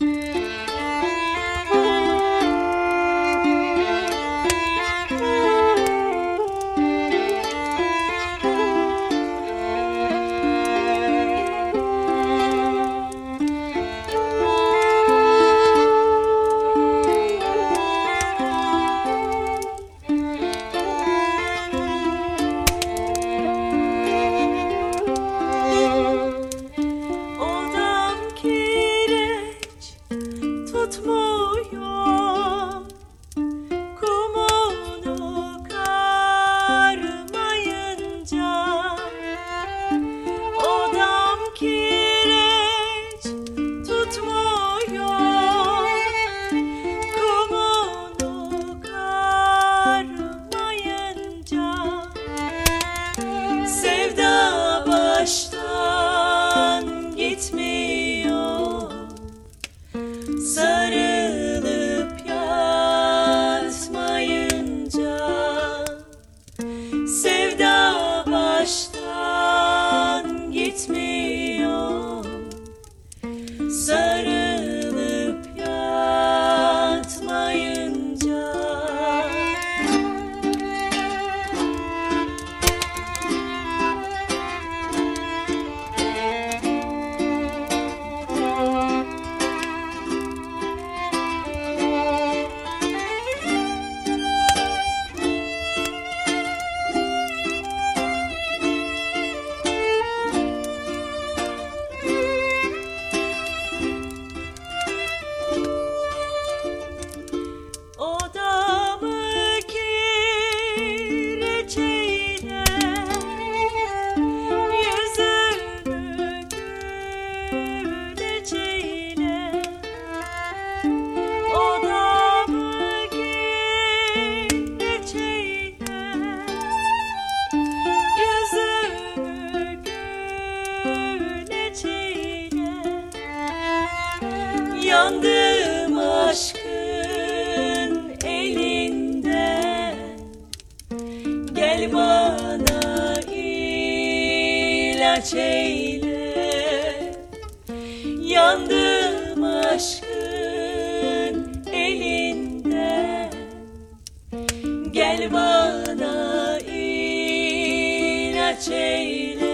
Mm-hmm. Oh, Yandım aşkın elinden Gel bana ilaç eyle. Yandım aşkın elinden Gel bana ilaç eyle.